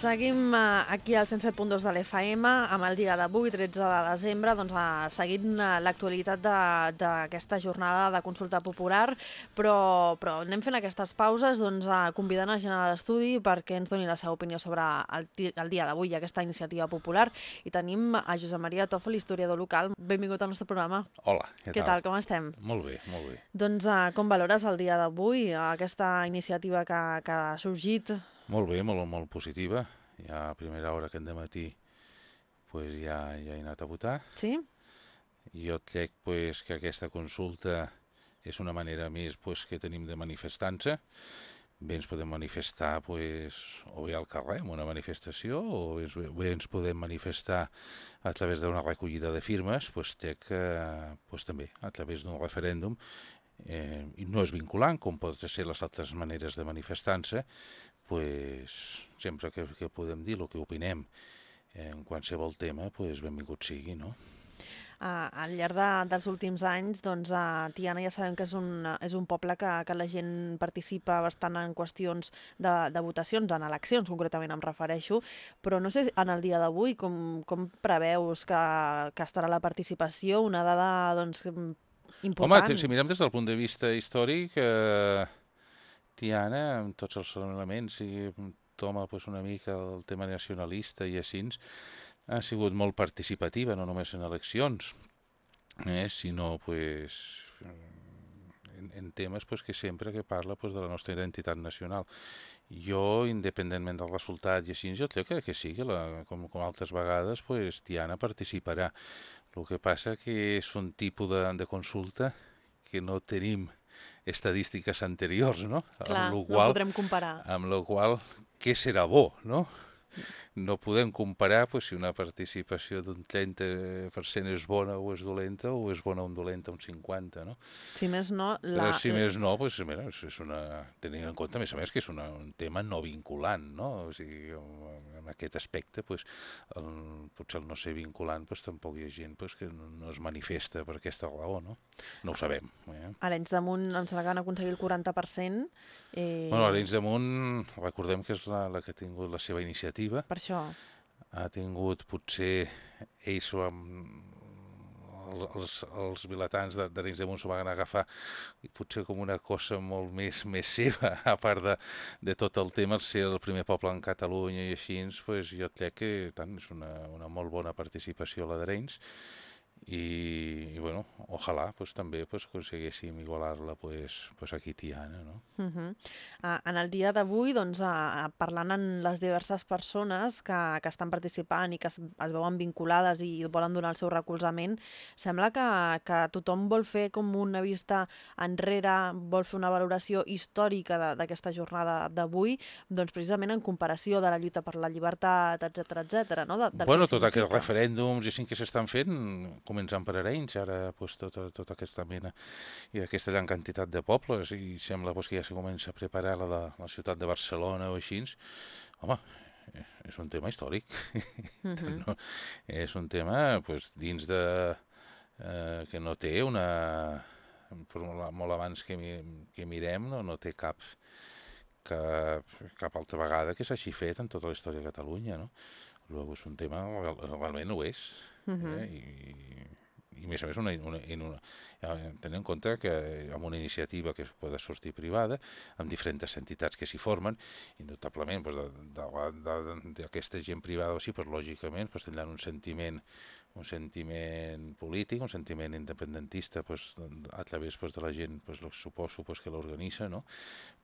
Seguim eh, aquí al 107.2 de l'FM amb el dia d'avui, 13 de desembre, doncs, eh, seguint eh, l'actualitat de- d'aquesta jornada de consulta popular, però, però anem fent aquestes pauses doncs, convidant a gent a l'estudi perquè ens doni la seva opinió sobre el, el dia d'avui i aquesta iniciativa popular. I tenim a Josep Maria Toffel, historiador local. Benvingut al nostre programa. Hola, què, Què tal, com estem? Molt bé, molt bé. Doncs com valores el dia d'avui, aquesta iniciativa que, que ha sorgit? Molt bé, molt, molt positiva. Ja a primera hora aquest matí pues, ja, ja he anat a votar. Sí? Jo crec pues, que aquesta consulta és una manera més pues, que tenim de manifestar-se. Bé ens podem manifestar pues, o bé al carrer, en una manifestació, o ens, bé ens podem manifestar a través d'una recollida de firmes, pues, crec que pues, també a través d'un referèndum eh, i no és vinculant, com poden ser les altres maneres de manifestar-se, pues, sempre que, que podem dir el que opinem en qualsevol tema, pues, benvingut sigui, no? Uh, al llarg de, dels últims anys, doncs, a Tiana ja sabem que és un, és un poble que, que la gent participa bastant en qüestions de, de votacions, en eleccions concretament em refereixo, però no sé en el dia d'avui com, com preveus que, que estarà la participació, una dada doncs, important. Home, si mirem des del punt de vista històric, eh, Tiana, amb tots els elements, i toma pues, una mica el tema nacionalista i així, ha sigut molt participativa, no només en eleccions, eh, sinó pues, en, en temes pues, que sempre que parla pues, de la nostra identitat nacional. Jo, independentment del resultat i així, jo crec que, que sí, que la, com, com altres vegades, pues, Tiana participarà. El que passa que és un tipus de, de consulta que no tenim estadístiques anteriors, no? Clar, amb lo no qual, podrem comparar. Amb la qual, què serà bo, no? No podem comparar pues, si una participació d'un 30% és bona o és dolenta, o és bona o dolenta un 50%, no? Si més no... La... La, si més no, pues, mira, és una... tenint en compte, a més a més, que és una, un tema no vinculant, no? O sigui, en aquest aspecte, pues, el, potser el no ser vinculant, pues, tampoc hi ha gent pues, que no, no es manifesta per aquesta raó, no? No ho sabem. Eh? Arenys de Munt em sembla que van aconseguir el 40%. Eh, Bueno, Arenys de Munt, recordem que és la, la que ha tingut la seva iniciativa, Per això, ha tingut potser ells s'ho han els, els vilatans de- d'Arenys de Munt s'ho van agafar potser com una cosa molt més, més seva, a part de, de tot el tema, el ser el primer poble en Catalunya i així, pues, jo crec que tant, és una, una molt bona participació la d'Arenys i, i bueno, ojalà pues, també pues, aconseguíssim igualar-la pues, pues aquí a Tiana, no? Uh -huh. uh, en el dia d'avui, doncs, uh, parlant amb les diverses persones que, que estan participant i que es, es veuen vinculades i volen donar el seu recolzament, sembla que, que tothom vol fer com una vista enrere, vol fer una valoració històrica de- d'aquesta jornada d'avui, doncs precisament en comparació de la lluita per la llibertat, etc etc. no? De, bueno, tots aquests referèndums i que s'estan fent, començant per Arenys, ara pues, tota, tota aquesta mena i aquesta gran quantitat de pobles, i sembla pues, que ja se comença a preparar la de la ciutat de Barcelona o així, home, és un tema històric. Uh -huh. no? És un tema pues, dins de... Eh, que no té una... Molt, molt abans que, mi, que mirem, no, no té cap, cap, cap altra vegada que s'hagi fet en tota la història de Catalunya, no? Luego és un tema, real- realment ho és, Uh -huh. eh? I, i a més a més una, una, en una, eh, tenint en compte que amb una iniciativa que pot sortir privada, amb diferents entitats que s'hi formen, indubtablement pues, d'aquesta gent privada o així, pues, lògicament pues, tindran un sentiment un sentiment polític, un sentiment independentista pues, a través pues, de la gent, pues, lo- suposo pues, que l'organitza, no?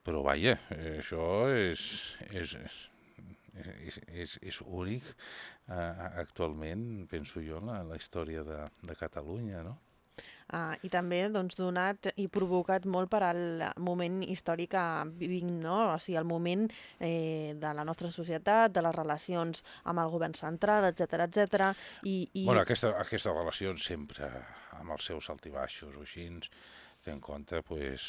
però vaja, eh, això és, és, és, és, és, és únic eh, actualment, penso jo, en la, la història de, de Catalunya, no? Uh, I també doncs, donat i provocat molt per al moment històric que vivim, no? o sigui, el moment eh, de la nostra societat, de les relacions amb el govern central, etc etc. I, i... Bueno, aquesta, aquesta relació sempre, amb els seus altibaixos o així, té en compte, pues,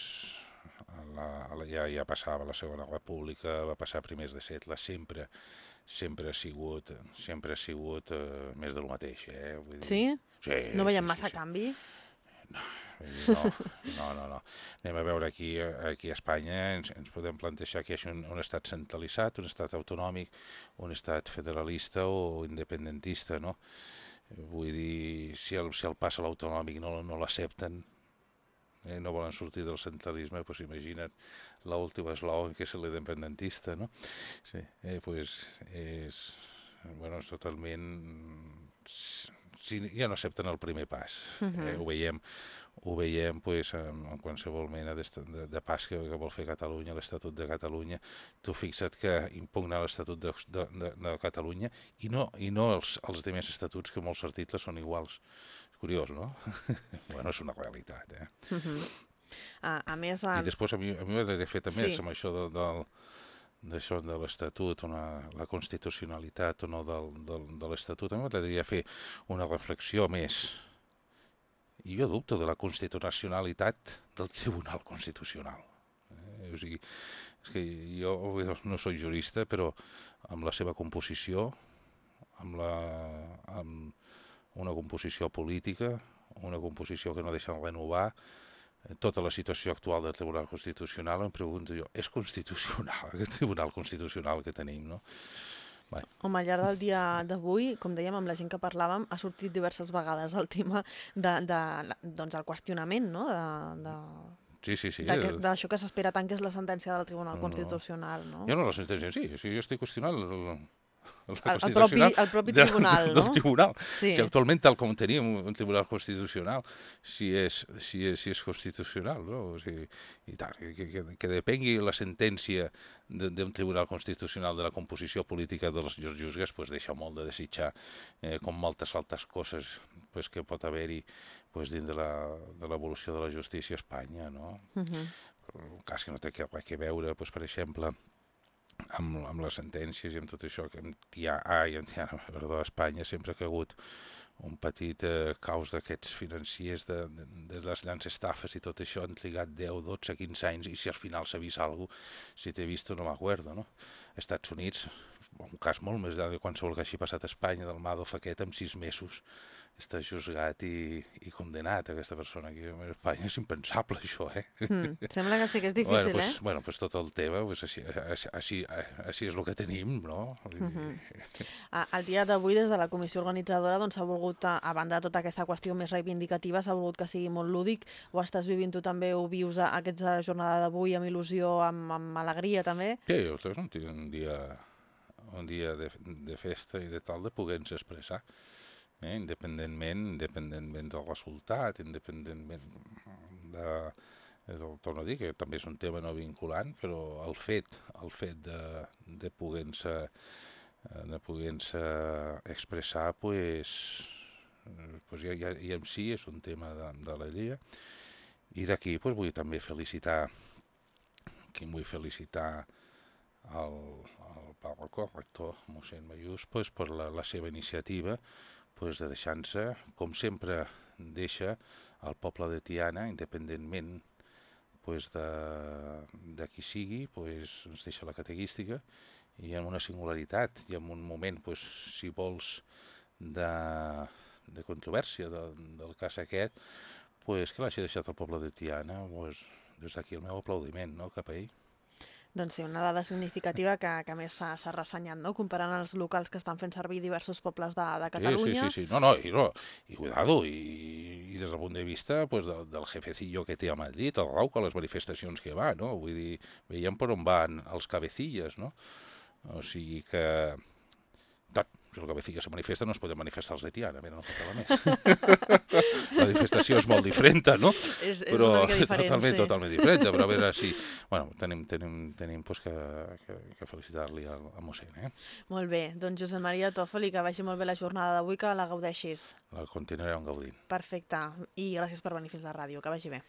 la, la, ja, ja passava la Segona República, va passar primers de segle, sempre sempre ha sigut, sempre ha sigut eh, més del mateix, eh? Vull dir, Sí? sí No veiem sí, massa sí, sí. canvi? No, no, no, no. Anem a veure aquí, aquí a Espanya, ens, ens podem plantejar que hi hagi un, un estat centralitzat, un estat autonòmic, un estat federalista o independentista, no? Vull dir, si el, si el pas a l'autonòmic no, no l'accepten, eh, no volen sortir del centralisme, pues imagina't l'última eslògan que és l'independentista, no? Sí, eh, pues és, bueno, és totalment si ja no accepten el primer pas. Uh -huh. eh, ho veiem, ho veiem pues, en, en qualsevol mena de, de, de pas que, que vol fer Catalunya, l'Estatut de Catalunya. Tu fixa't que impugna l'Estatut de, de, de, de Catalunya i no, i no els, els demés estatuts, que molts articles són iguals. És curiós, no? bueno, és una realitat, eh? Uh -huh. a, a més... A... I després a mi, a mi m'agradaria fer també sí. amb això de, del, d'això de l'Estatut, la constitucionalitat o no del, del, de l'Estatut, a mi m'agradaria fer una reflexió més. I jo dubto de la constitucionalitat del Tribunal Constitucional. Eh? O sigui, és que jo no soc jurista, però amb la seva composició, amb, la, amb una composició política, una composició que no deixa renovar, tota la situació actual del Tribunal Constitucional, em pregunto jo, és constitucional aquest Tribunal Constitucional que tenim, no? Bé. Home, al llarg del dia d'avui, com dèiem, amb la gent que parlàvem, ha sortit diverses vegades el tema de, de, doncs, el qüestionament, no?, de, de, Sí, sí, sí. D'això que s'espera tant, que és la sentència del Tribunal no, Constitucional, no? Jo no, la sentència, sí, sí jo estic qüestionant el, el, el, propi, el propi tribunal, no? Del tribunal. Sí. Si actualment, tal com tenim un tribunal constitucional, si és, si és, si és constitucional, no? O sigui, i tal, que, que, que depengui la sentència d'un tribunal constitucional de la composició política dels jutges, pues deixa molt de desitjar, eh, com moltes altres coses pues, que pot haver-hi pues, dins de l'evolució de, de la justícia a Espanya, no? Uh -huh. Un cas que no té res que veure, pues, per exemple, amb, amb les sentències i amb tot això que hi ha, ah, hi ha, perdó, a Espanya sempre ha hagut un petit eh, caos d'aquests financiers de, de, de les grans estafes i tot això han trigat 10, 12, 15 anys i si al final s'ha vist alguna cosa, si t'he vist no m'acuerdo, no? Estats Units, un cas molt més gran de qualsevol que hagi passat a Espanya, del Madoff aquest, amb sis mesos està juzgat i, i condenat aquesta persona aquí a Espanya és impensable això, eh? Mm, sembla que sí que és difícil, bueno, pues, eh? Bueno, pues tot el tema, pues així, així, així és el que tenim, no? Mm -hmm. El dia d'avui, des de la comissió organitzadora, doncs s'ha volgut, a banda de tota aquesta qüestió més reivindicativa, s'ha volgut que sigui molt lúdic. Ho estàs vivint tu també, ho vius aquesta jornada d'avui amb il·lusió, amb, amb alegria també? Sí, és un, un dia, un dia de, de festa i de tal de poder-nos expressar eh? independentment, independentment del resultat, independentment de, de, torno a dir que també és un tema no vinculant, però el fet, el fet de, de poder-se de poder-se expressar, pues, pues ja, ja, ja en si és un tema de, de la llei. I d'aquí pues, vull també felicitar, qui vull felicitar el, el pàrroco, el rector mossèn Mayús, pues, per la, la seva iniciativa, pues, de deixar-se, com sempre deixa el poble de Tiana, independentment pues, de, de qui sigui, pues, ens deixa la catequística i amb una singularitat i en un moment, pues, si vols, de, de controvèrsia de, del cas aquest, pues, que l'hagi deixat el poble de Tiana, pues, des d'aquí el meu aplaudiment no, cap a ell. Doncs sí, una dada significativa que, que més s'ha ressenyat, no? comparant els locals que estan fent servir diversos pobles de, de Catalunya. Sí, sí, sí, no, no, i, no, i cuidado, i, i des del punt de vista pues, del, del jefecillo que té a Madrid, el Rauca, les manifestacions que va, no? Vull dir, veiem per on van els cabecilles, no? O sigui que si el cabecilla se manifesta no es poden manifestar els de Tiana, mira, no faltava més. la manifestació és molt diferent, no? És, és però, una mica diferent, totalment, sí. totalment diferent, però a veure si... Bueno, tenim, tenim, tenim pues, que, que, que felicitar-li al, al mossèn, eh? Molt bé, doncs Josep Maria Tòfoli, que vagi molt bé la jornada d'avui, que la gaudeixis. La continuarem gaudint. Perfecte, i gràcies per venir fins la ràdio, que vagi bé.